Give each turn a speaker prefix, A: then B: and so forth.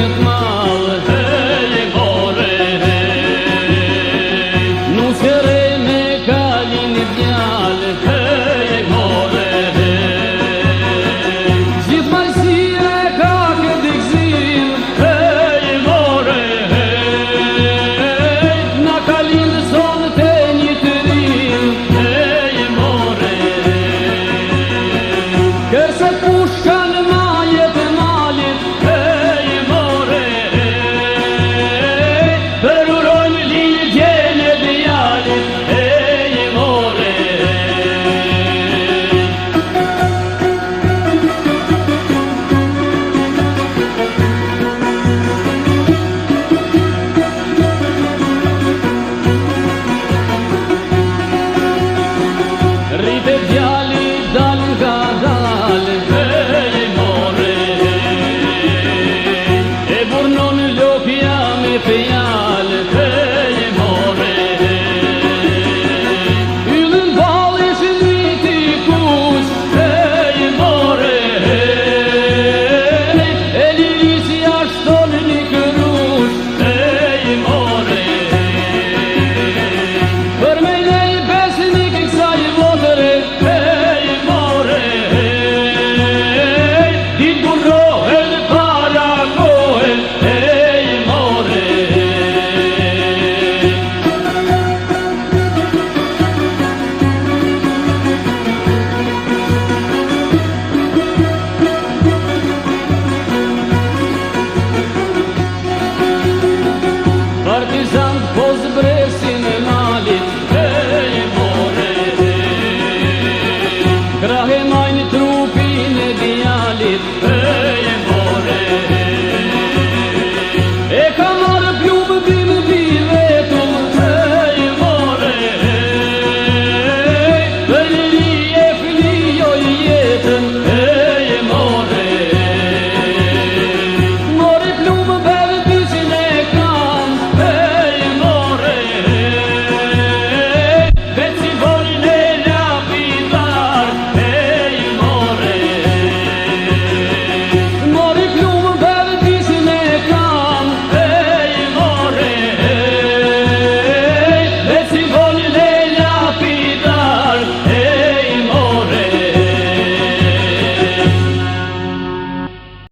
A: gëzimet malë
B: بيالفين it. Hey.